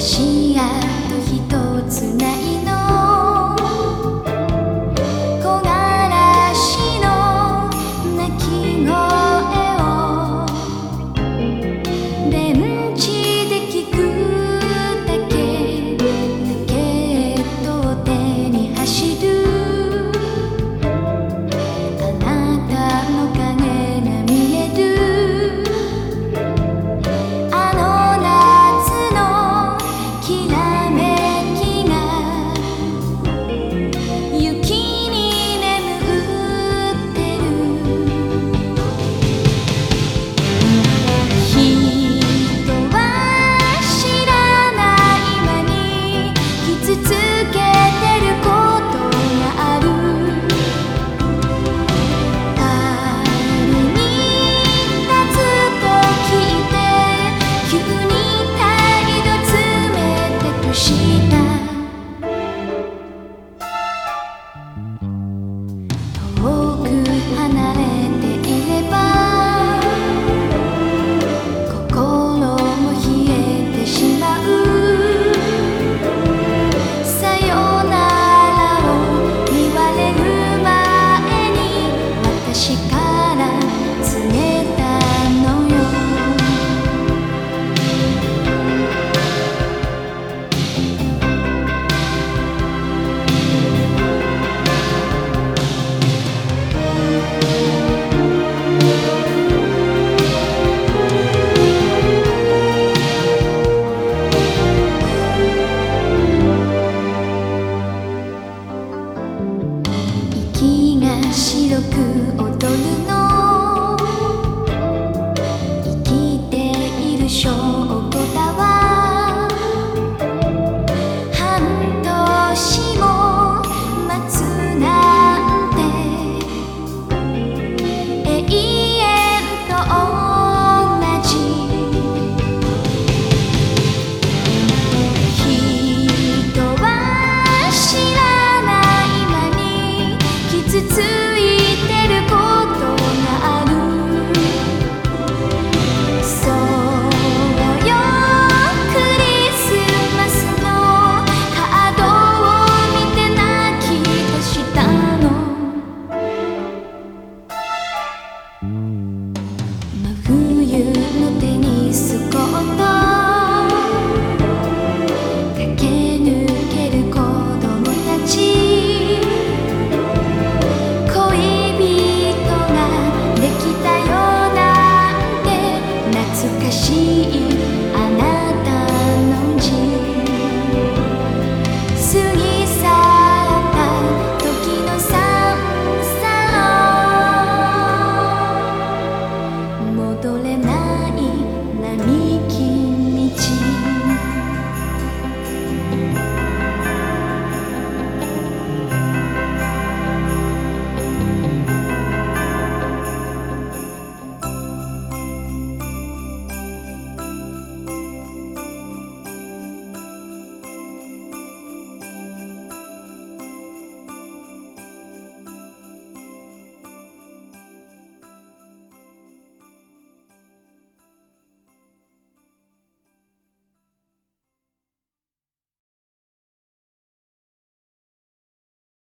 し to do 白く 승이